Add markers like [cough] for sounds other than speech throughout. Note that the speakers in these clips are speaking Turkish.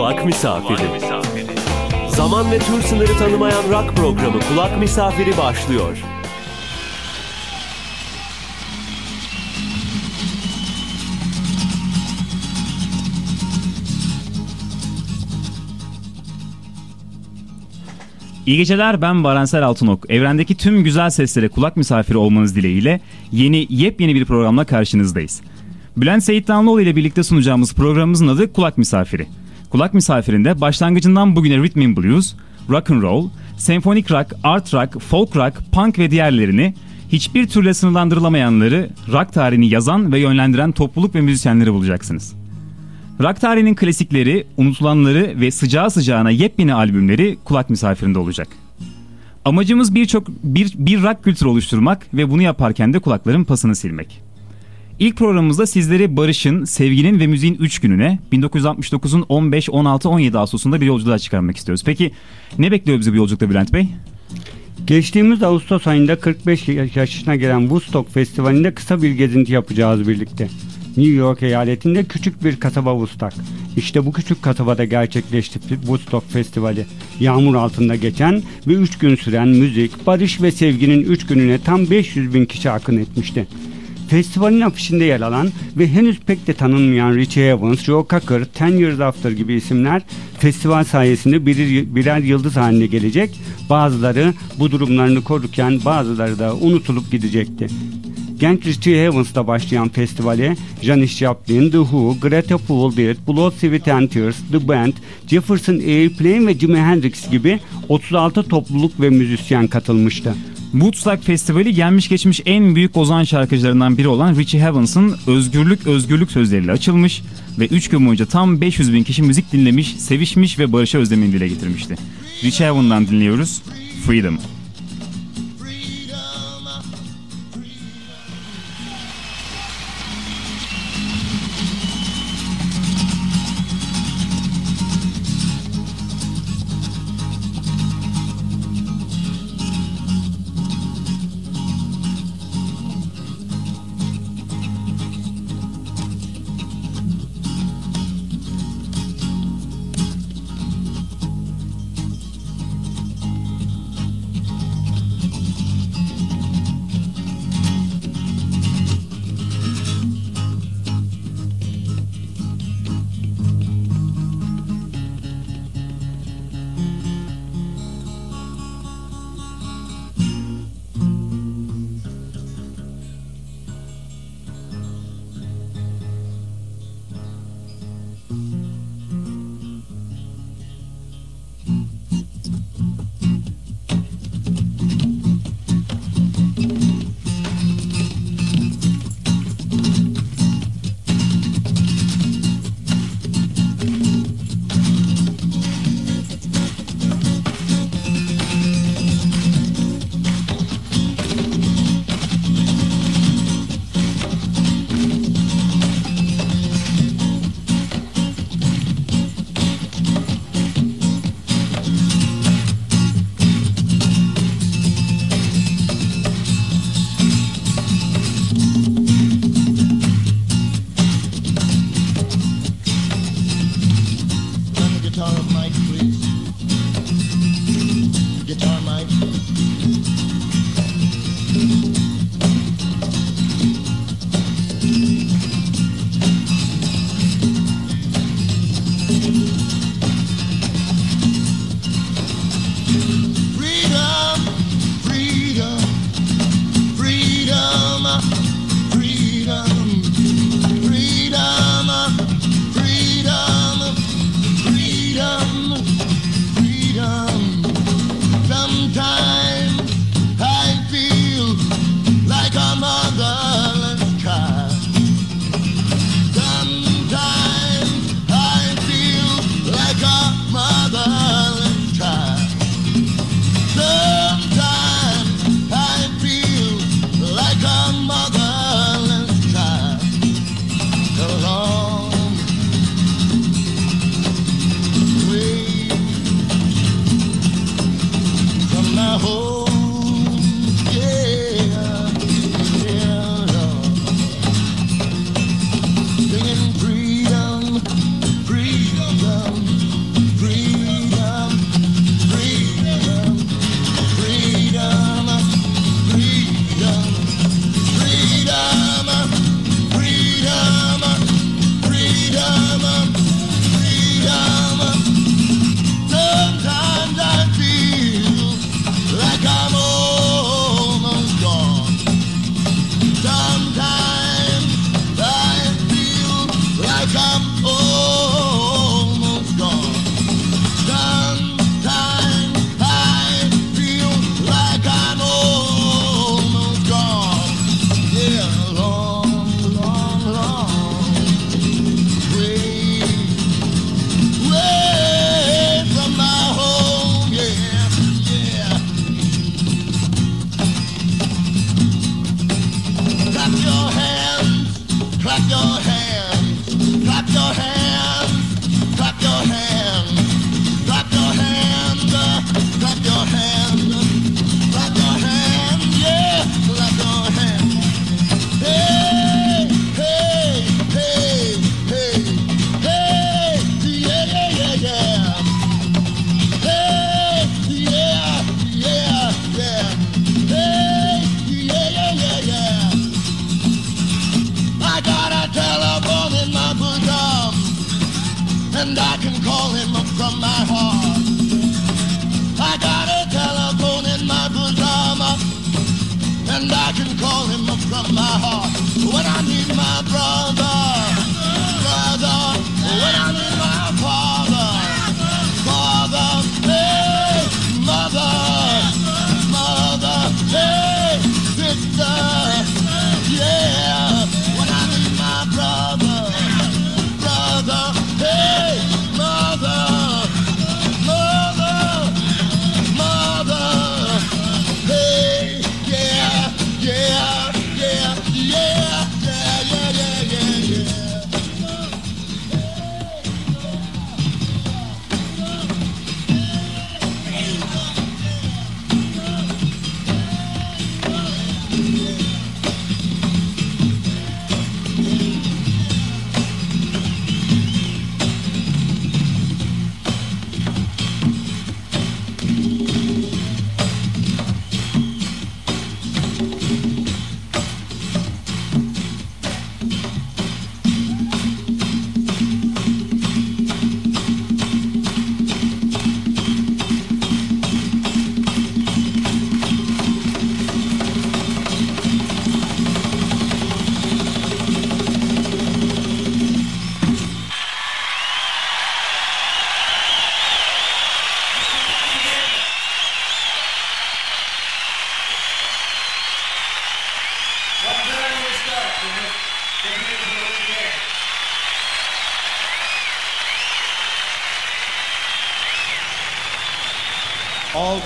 Kulak Misafiri. Zaman ve tür sınırı tanımayan rock programı Kulak Misafiri başlıyor. İyi geceler ben Baransel Altınok. Evrendeki tüm güzel seslere kulak misafiri olmanız dileğiyle yeni yepyeni bir programla karşınızdayız. Bülent Seyit Danlıoğlu ile birlikte sunacağımız programımızın adı Kulak Misafiri. Kulak Misafiri'nde başlangıcından bugüne Rhythm and Blues, Rock and Roll, Senfonik Rock, Art Rock, Folk Rock, Punk ve diğerlerini hiçbir türle sınırlandırılamayanları rock tarihini yazan ve yönlendiren topluluk ve müzisyenleri bulacaksınız. Rock tarihinin klasikleri, unutulanları ve sıcağı sıcağına yepyeni albümleri kulak misafirinde olacak. Amacımız birçok bir, bir rock kültürü oluşturmak ve bunu yaparken de kulakların pasını silmek. İlk programımızda sizleri barışın, sevginin ve müziğin 3 gününe 1969'un 15, 16, 17 Ağustos'unda bir yolculuğa çıkarmak istiyoruz. Peki ne bekliyor bizi bu yolculukta Bülent Bey? Geçtiğimiz Ağustos ayında 45 yaşına gelen Woodstock Festivali'nde kısa bir gezinti yapacağız birlikte. New York eyaletinde küçük bir kasaba Woodstock. İşte bu küçük kasabada gerçekleşti Woodstock Festivali. Yağmur altında geçen ve 3 gün süren müzik, barış ve sevginin 3 gününe tam 500 bin kişi akın etmişti. Festivalin afişinde yer alan ve henüz pek de tanınmayan Richie Evans, Joe Cocker, Ten Years After gibi isimler festival sayesinde birer, birer yıldız haline gelecek. Bazıları bu durumlarını korurken bazıları da unutulup gidecekti. Genç Richie Evans'ta başlayan festivale Janis Joplin, The Who, Greta Furldir, Blood, Sweat and Tears, The Band, Jefferson Airplane ve Jimi Hendrix gibi 36 topluluk ve müzisyen katılmıştı. Woodstock Festivali gelmiş geçmiş en büyük ozan şarkıcılarından biri olan Richie Havens'ın Özgürlük Özgürlük sözleriyle açılmış ve 3 gün boyunca tam 500 bin kişi müzik dinlemiş, sevişmiş ve barışa özlemini dile getirmişti. Richie Havens'dan dinliyoruz Freedom.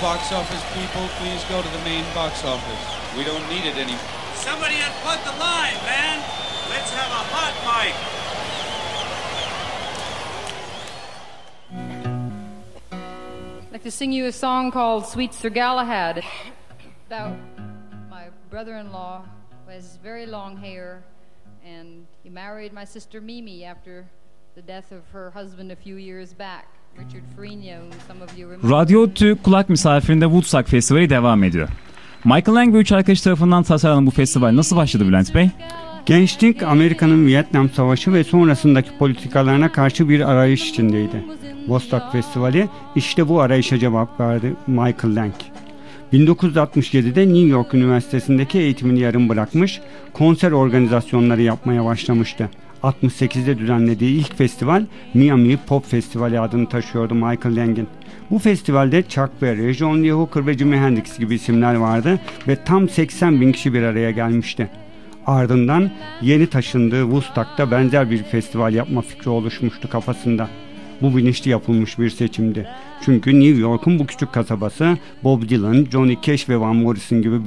Box office people, please go to the main box office. We don't need it anymore. Somebody unplug the line, man. Let's have a hot mic. I'd like to sing you a song called Sweet Sir Galahad about my brother in law who has very long hair and he married my sister Mimi after the death of her husband a few years back. Radyo Tü kulak misafirinde Woodstock Festivali devam ediyor. Michael Lang ve üç arkadaş tarafından tasarlanan bu festival nasıl başladı Bülent Bey? Gençlik Amerika'nın Vietnam Savaşı ve sonrasındaki politikalarına karşı bir arayış içindeydi. Vostok Festivali işte bu arayışa cevap verdi Michael Lang. 1967'de New York Üniversitesi'ndeki eğitimini yarım bırakmış, konser organizasyonları yapmaya başlamıştı. 68'de düzenlediği ilk festival Miami Pop Festivali adını taşıyordu Michael Lang'in. Bu festivalde Chuck Berry, John Lee Hooker ve Jimi Hendrix gibi isimler vardı ve tam 80 bin kişi bir araya gelmişti. Ardından yeni taşındığı Woodstock'ta benzer bir festival yapma fikri oluşmuştu kafasında. Bu bilinçli yapılmış bir seçimdi. Çünkü New York'un bu küçük kasabası Bob Dylan, Johnny Cash ve Van Morrison gibi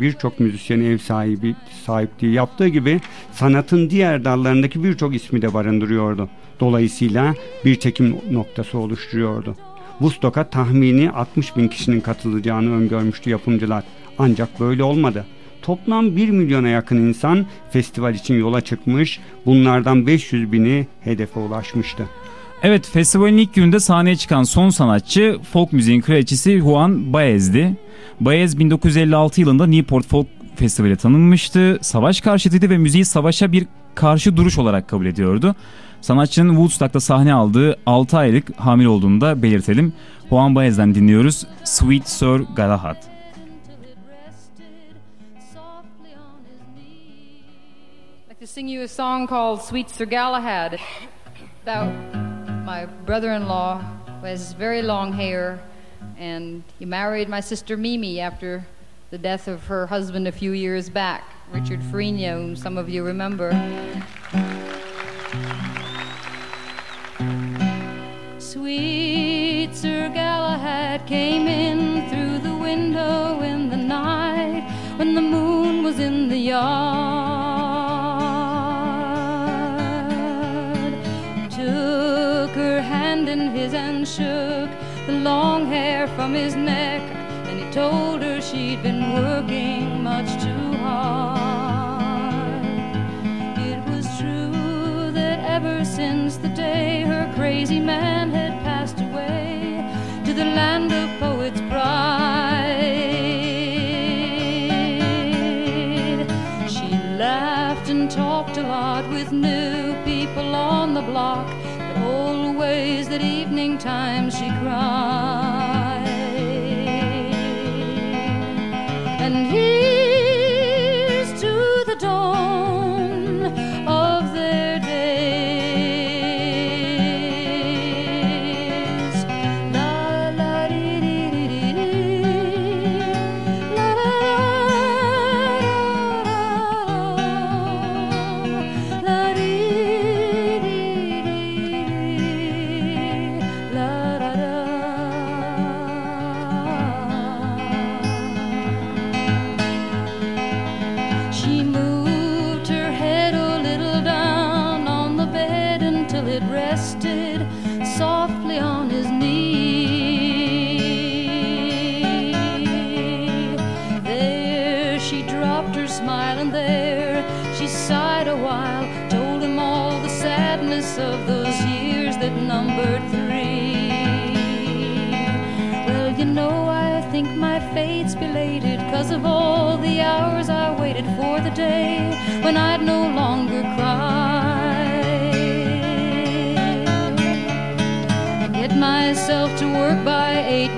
birçok müzisyenin ev sahibi sahipliği yaptığı gibi sanatın diğer dallarındaki birçok ismi de barındırıyordu. Dolayısıyla bir çekim noktası oluşturuyordu. Woodstock'a tahmini 60 bin kişinin katılacağını öngörmüştü yapımcılar. Ancak böyle olmadı. Toplam 1 milyona yakın insan festival için yola çıkmış, bunlardan 500 bini hedefe ulaşmıştı. Evet festivalin ilk gününde sahneye çıkan son sanatçı folk müziğin kraliçesi Juan Baez'di. Baez 1956 yılında Newport Folk Festivali tanınmıştı. Savaş karşıtıydı ve müziği savaşa bir karşı duruş olarak kabul ediyordu. Sanatçının Woodstock'ta sahne aldığı 6 aylık hamile olduğunu da belirtelim. Juan Baez'den dinliyoruz Sweet Sir Galahad. Sing you a song called Sweet Sir Galahad about my brother in law has very long hair and he married my sister Mimi after the death of her husband a few years back, Richard Ferrigno, whom some of you remember. Sweet Sir Galahad came in through the window in the night when the moon was in the yard. Hand in his and shook the long hair from his neck, and he told her she'd been working much too hard. It was true that ever since the day her crazy man had Time she cried.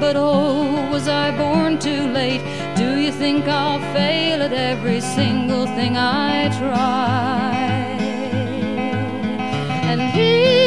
but oh, was I born too late? Do you think I'll fail at every single thing I try? And he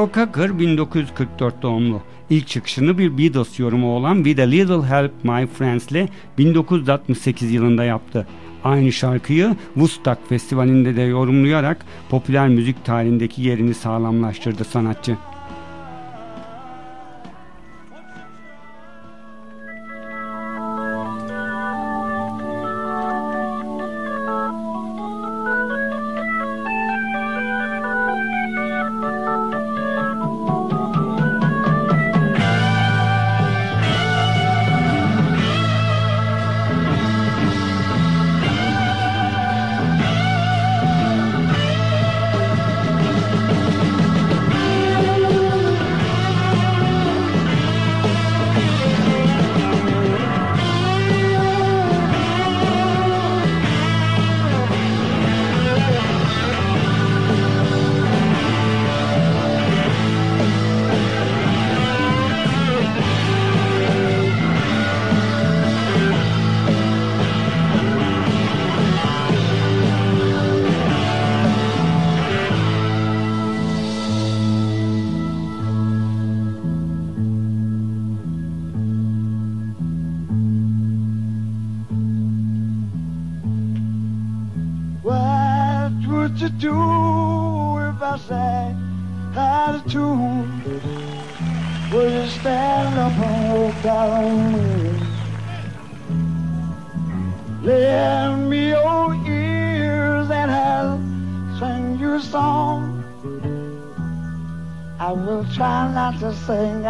Joe Cocker 1944 doğumlu. İlk çıkışını bir Beatles yorumu olan With a Little Help My Friends'le 1968 yılında yaptı. Aynı şarkıyı Woodstock Festivali'nde de yorumlayarak popüler müzik tarihindeki yerini sağlamlaştırdı sanatçı.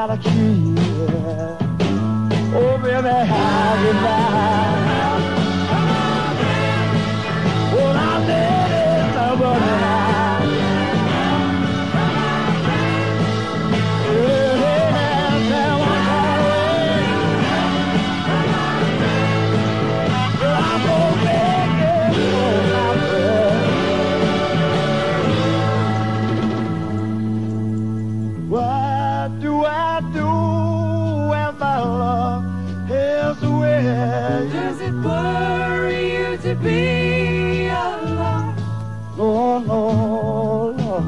out of be alone. No, no, no.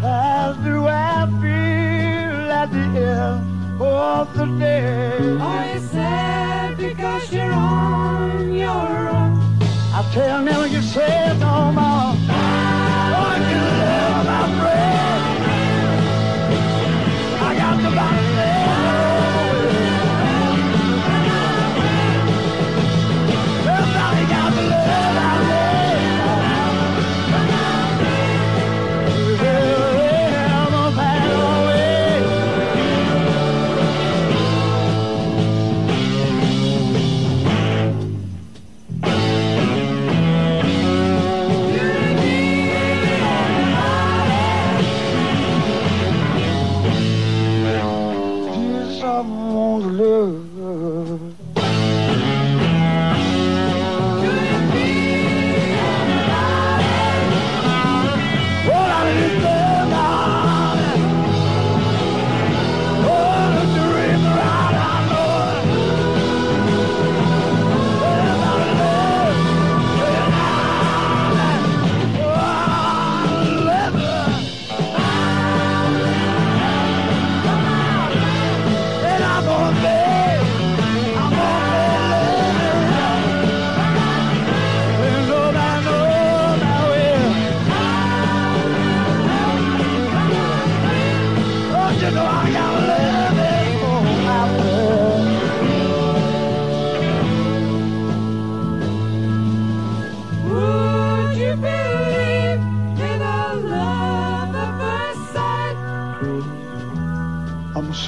How do I feel at the end of the day? Are you sad because you're on your own? I tell them you said.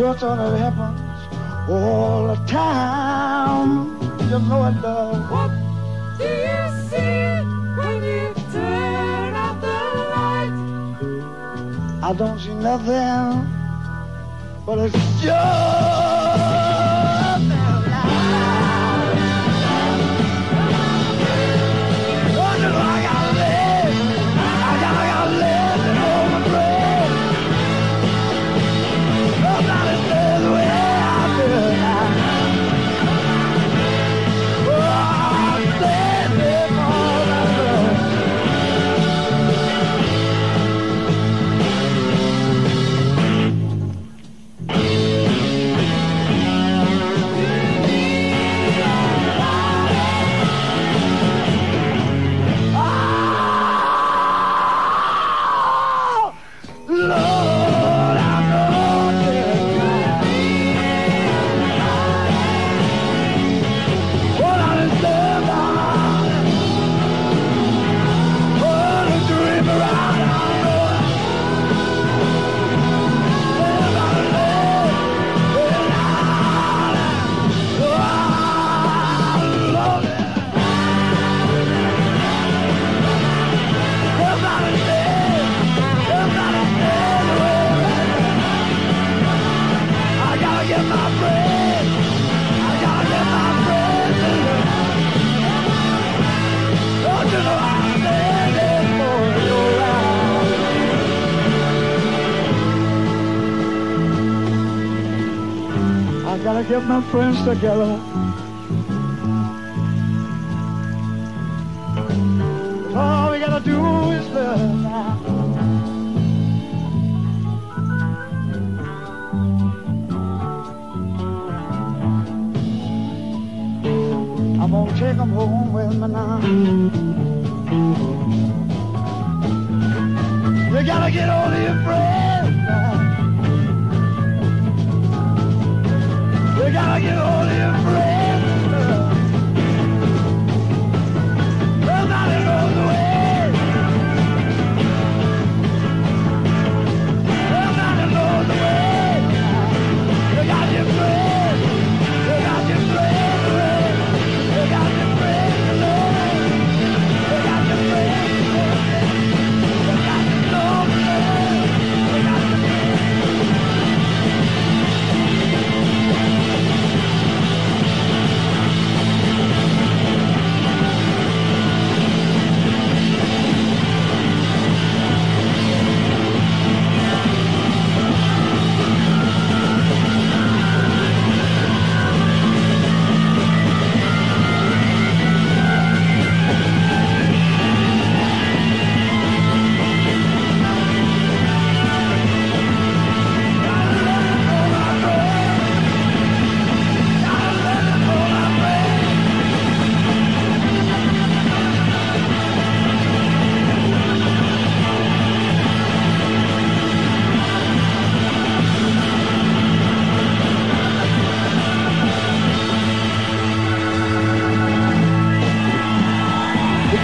sure thought it happens all the time. You know it does. What do you see when you turn out the light? I don't see nothing, but it's just. gotta get my friends together. All we gotta do is love now. I'm gonna take them home with me now. You gotta get all your friends. But now get all the him.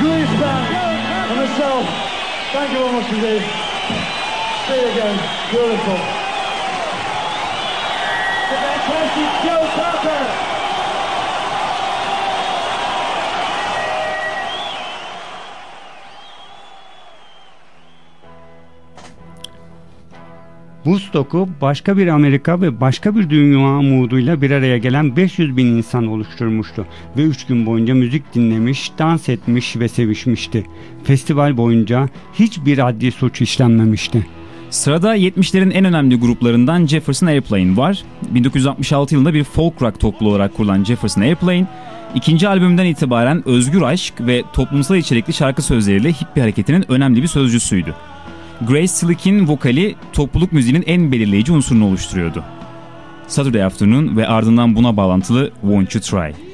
Greece band and myself. Thank you very much indeed. See you again. Beautiful. The fantastic Joe Parker. Woodstock'u başka bir Amerika ve başka bir dünya umuduyla bir araya gelen 500 bin insan oluşturmuştu ve 3 gün boyunca müzik dinlemiş, dans etmiş ve sevişmişti. Festival boyunca hiçbir adli suç işlenmemişti. Sırada 70'lerin en önemli gruplarından Jefferson Airplane var. 1966 yılında bir folk rock topluluğu olarak kurulan Jefferson Airplane, ikinci albümden itibaren özgür aşk ve toplumsal içerikli şarkı sözleriyle hippie hareketinin önemli bir sözcüsüydü. Grace Slick'in vokali topluluk müziğinin en belirleyici unsurunu oluşturuyordu. Saturday Afternoon ve ardından buna bağlantılı Won't You Try.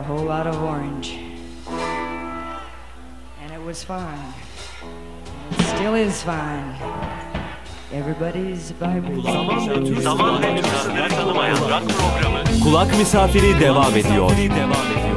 A whole lot of orange. And it was fine. It still is fine. Everybody's vibrating. Kulak Misafiri devam ediyor. Devam ediyor.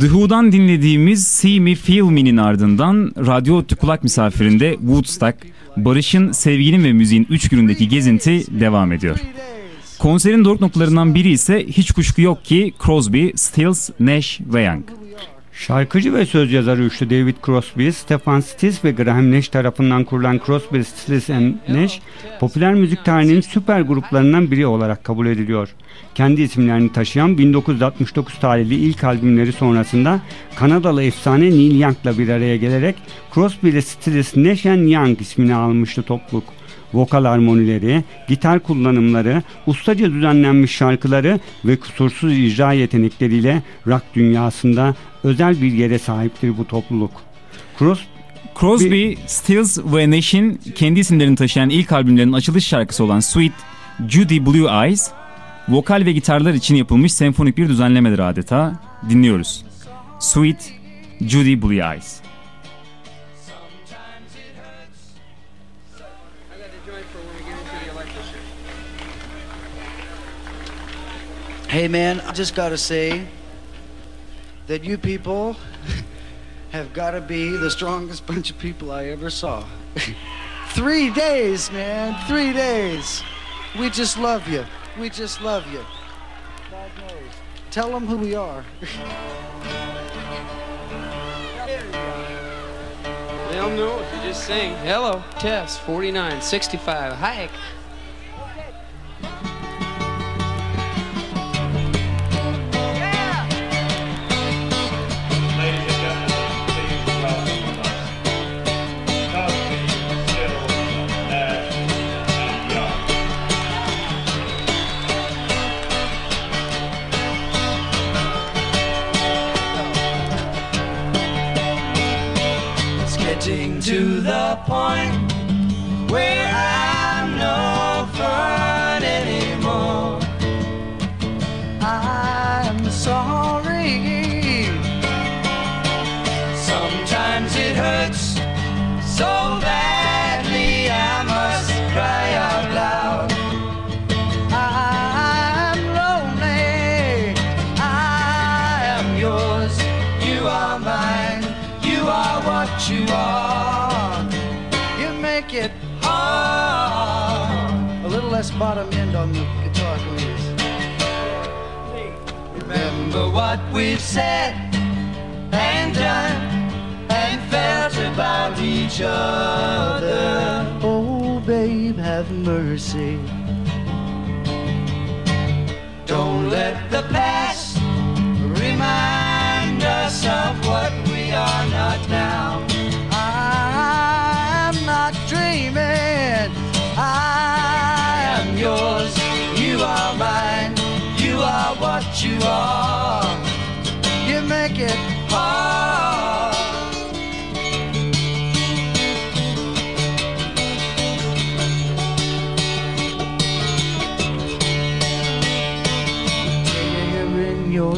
The Who'dan dinlediğimiz See Me Feel Me'nin ardından Radyo Ottu Kulak Misafirinde Woodstock, barışın, sevginin ve müziğin 3 günündeki gezinti devam ediyor. Konserin doruk noktalarından biri ise hiç kuşku yok ki Crosby, Stills, Nash ve Young. Şarkıcı ve söz yazarı üçlü David Crosby, Stefan Stills ve Graham Nash tarafından kurulan Crosby, Stills Nash, popüler müzik tarihinin süper gruplarından biri olarak kabul ediliyor. Kendi isimlerini taşıyan 1969 tarihli ilk albümleri sonrasında Kanadalı efsane Neil Young'la bir araya gelerek Crosby Stills Nash Young ismini almıştı topluluk vokal armonileri, gitar kullanımları, ustaca düzenlenmiş şarkıları ve kusursuz icra yetenekleriyle rock dünyasında özel bir yere sahiptir bu topluluk. Cross Crosby, Stills ve Nash'in kendi isimlerini taşıyan ilk albümlerinin açılış şarkısı olan Sweet Judy Blue Eyes, vokal ve gitarlar için yapılmış senfonik bir düzenlemedir adeta. Dinliyoruz. Sweet Judy Blue Eyes. Hey man, I just gotta say that you people [laughs] have gotta be the strongest bunch of people I ever saw. [laughs] Three days, man. Three days. We just love you. We just love you. God knows. Tell them who we are. [laughs] They'll know if you just sing. Hello, Tess, 49, 65. Hi. Mercy.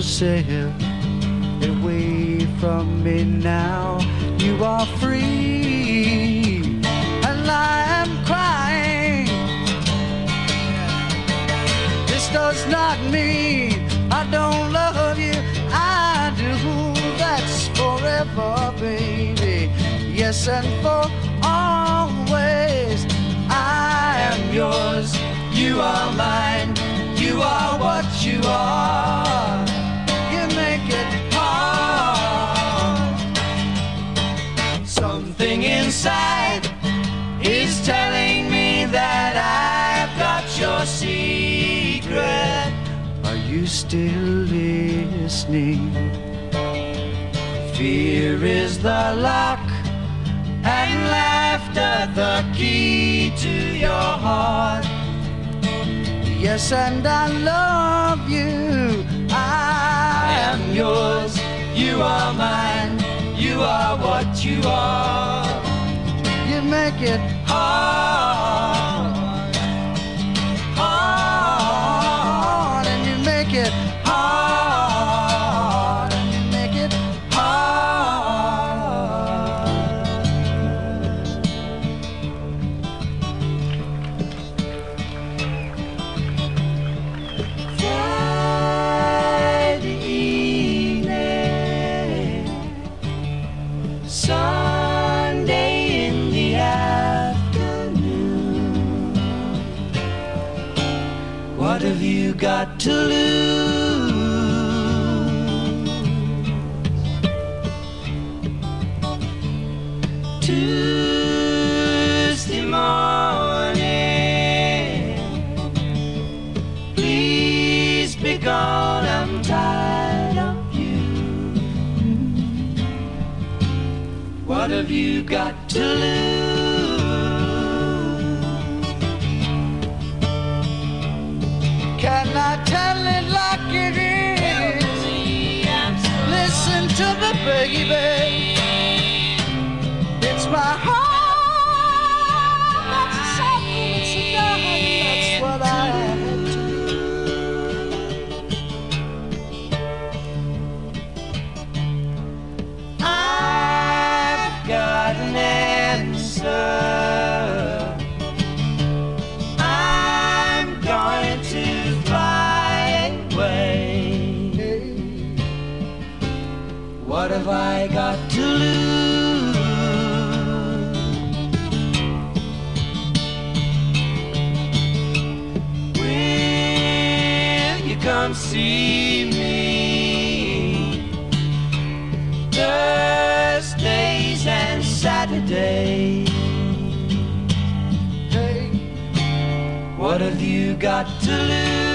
Yourself away from me now. You are free, and I am crying. This does not mean I don't love you. I do. That's forever, baby. Yes, and for always. I am yours. You are mine, you are what you are. Inside is telling me that I've got your secret. Are you still listening? Fear is the lock, and laughter the key to your heart. Yes, and I love you. I am yours, you are mine, you are what you are. Make it hard, got to lose? Tuesday morning, please be gone. I'm tired of you. What have you got to lose? got to lose?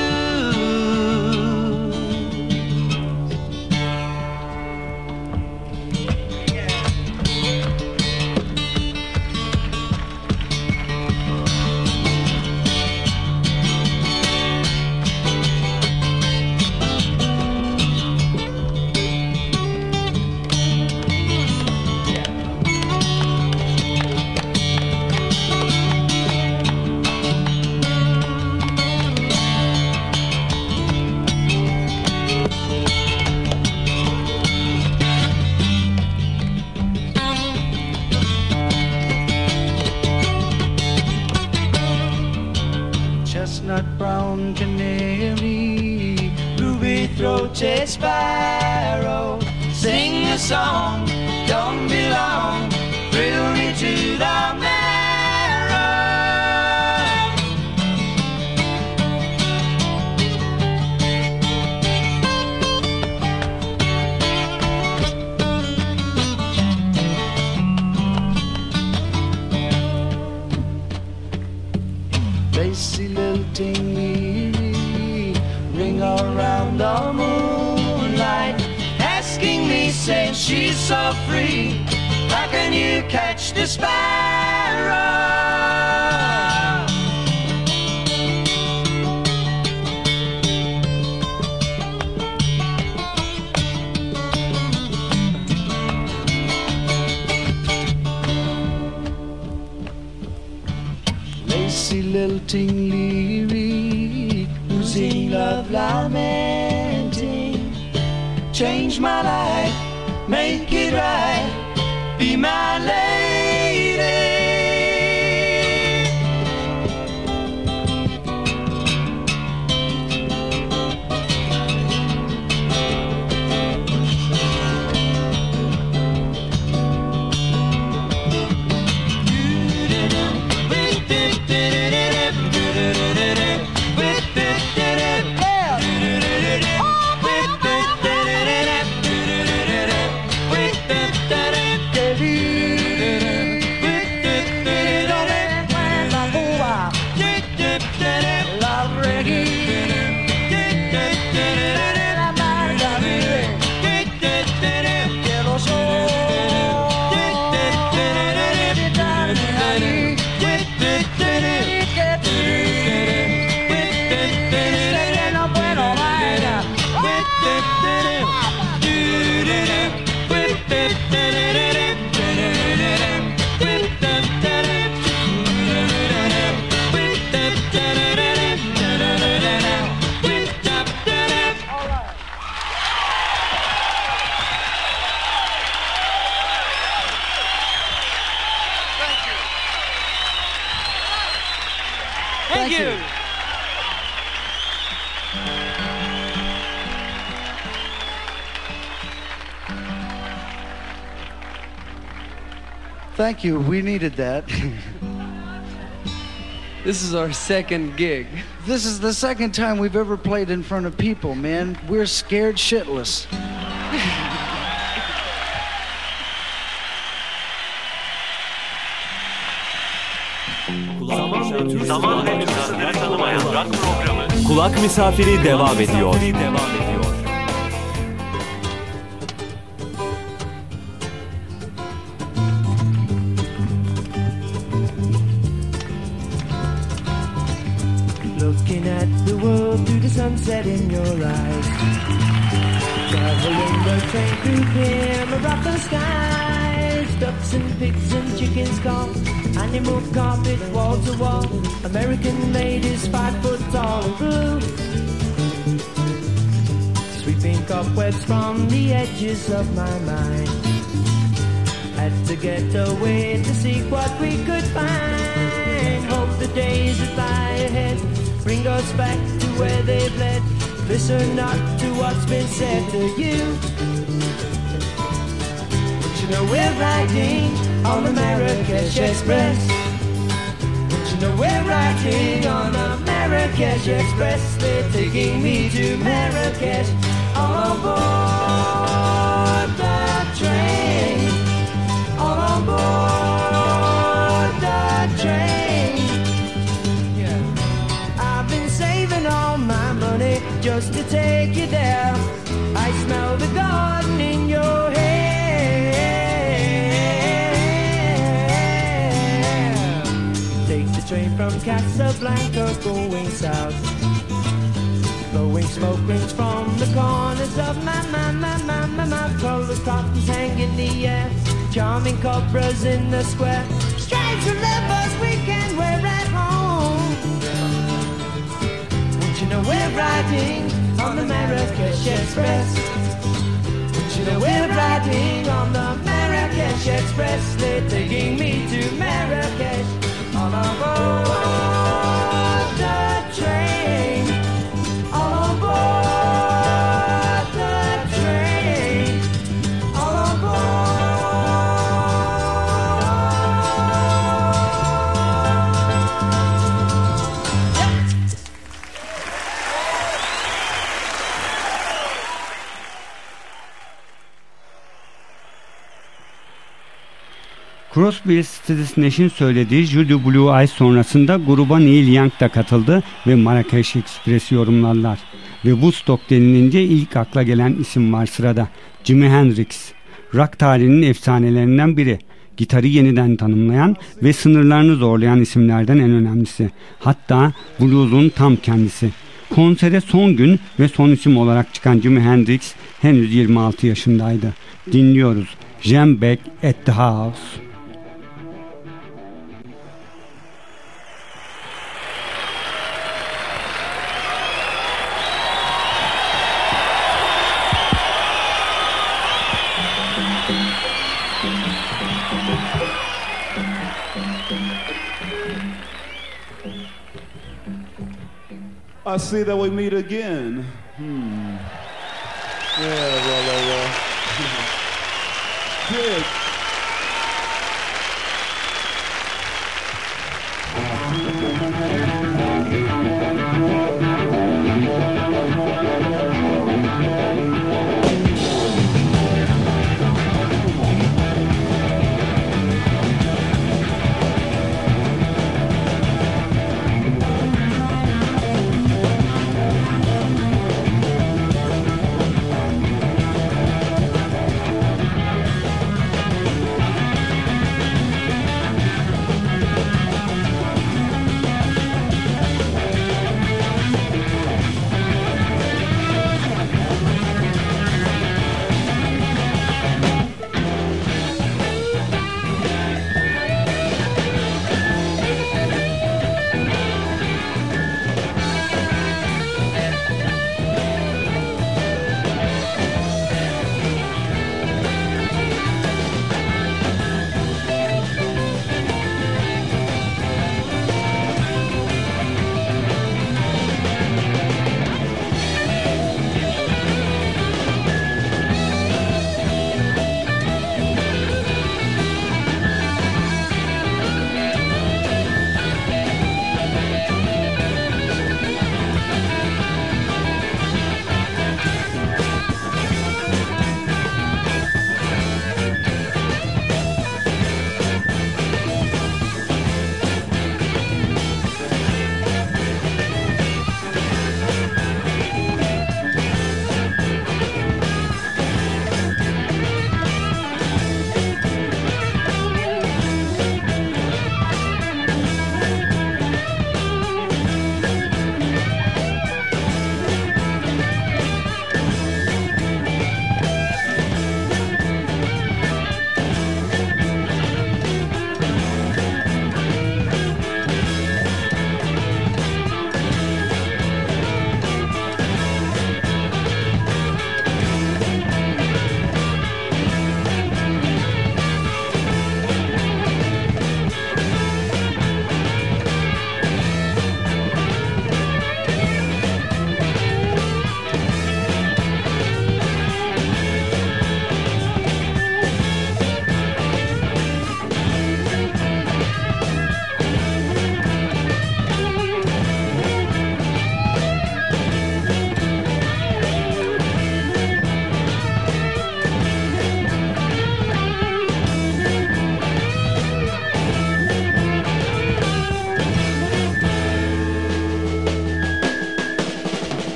You. We needed that. [laughs] this is our second gig. This is the second time we've ever played in front of people, man. We're scared shitless. Kulak Misafiri devam ediyor. Misafiri devam ediyor. Sunset in your eyes. Traveling the train through clear Morocco skies. Ducks and pigs and chickens call. Animal carpet wall to wall. American ladies five foot tall and blue. Sweeping cobwebs from the edges of my mind. Had to get away to seek what we could find. Hope the days that lie ahead bring us back to where they've led. Listen not to what's been said to you. But you know we're riding on the Marrakesh Express. But you know we're riding on Marrakesh Express. They're taking me to Marrakesh oh, all aboard just to take you there. I smell the garden in your hair. Take the train from Casablanca going south. Blowing smoke rings from the corners of my, my, my, my, my, my Colored cottons hang in the air Charming cobras in the square and leopards we can wear at home know we're riding on the Marrakesh Express. You know we're riding on the Marrakesh Express? They're taking me to Marrakesh On a board Crosby, Stills Nash'in söylediği Judy Blue Eyes sonrasında gruba Neil Young da katıldı ve Marrakeş Express'i yorumlarlar. Ve Woodstock denilince ilk akla gelen isim var sırada. Jimi Hendrix. Rock tarihinin efsanelerinden biri. Gitarı yeniden tanımlayan ve sınırlarını zorlayan isimlerden en önemlisi. Hatta blues'un tam kendisi. Konsere son gün ve son isim olarak çıkan Jimi Hendrix henüz 26 yaşındaydı. Dinliyoruz. Jam Back at the House. I see that we meet again. Hmm. Yeah, well, well, well. Good.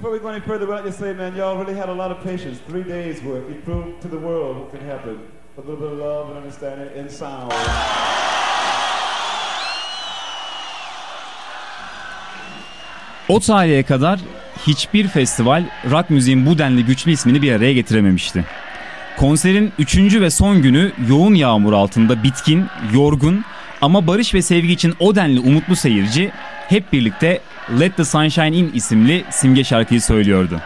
Before we go any further, I'd like to say, man, y'all really had a lot of patience. Three days work. You proved to the world what can happen. A little bit of love and understanding in sound. O tarihe kadar hiçbir festival rock müziğin bu denli güçlü ismini bir araya getirememişti. Konserin üçüncü ve son günü yoğun yağmur altında bitkin, yorgun ama barış ve sevgi için o denli umutlu seyirci hep birlikte Let the Sunshine In isimli simge şarkıyı söylüyordu.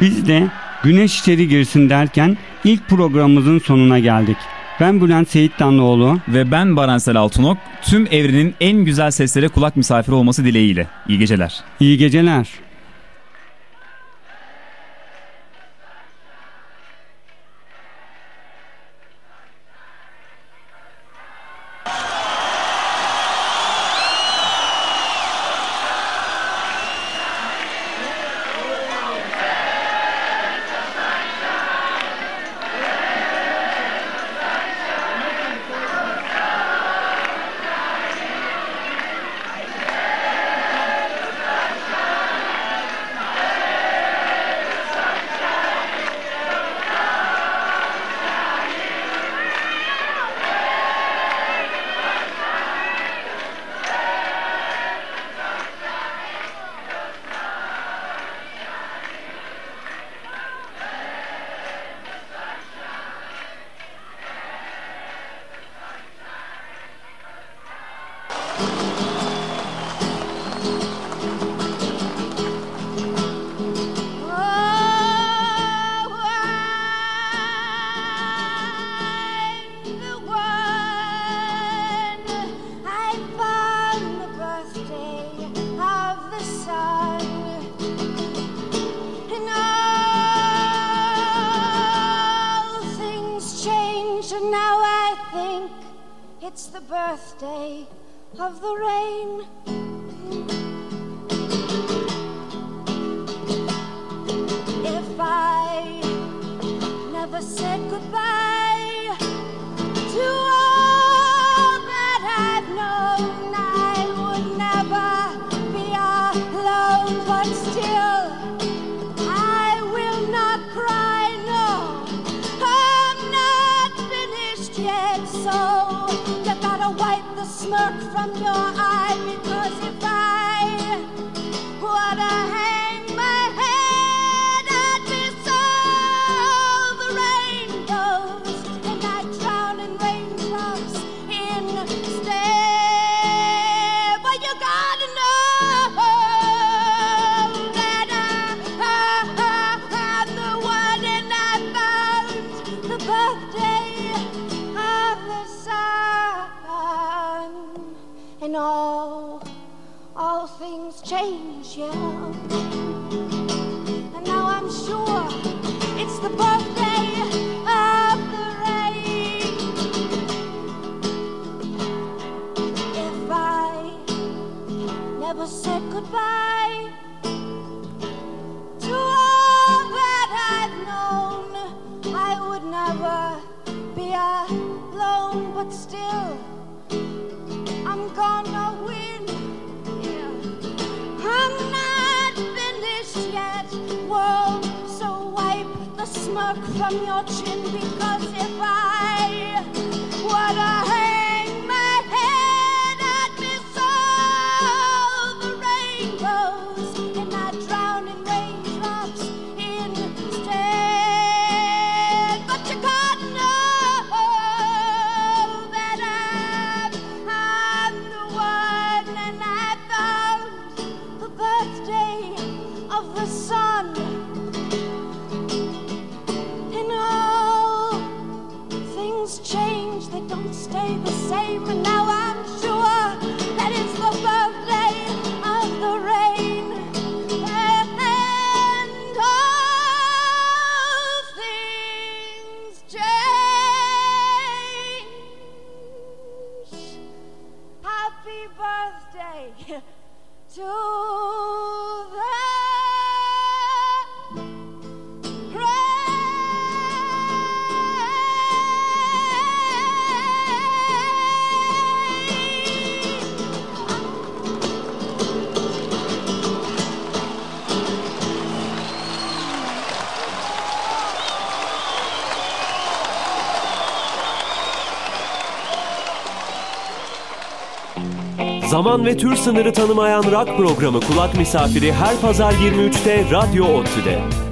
Biz de güneş içeri girsin derken ilk programımızın sonuna geldik. Ben Bülent Seyit Danlıoğlu. Ve ben Baransel Altunok. Tüm evrenin en güzel seslere kulak misafiri olması dileğiyle. İyi geceler. İyi geceler. Never said goodbye to all that I've known, I would never be alone, but still, I'm gonna win. Yeah. I'm not finished yet, world, so wipe the smirk from your chin because if I Zaman ve tür sınırı tanımayan rock programı Kulak Misafiri her pazar 23'te Radyo ODTÜ'de.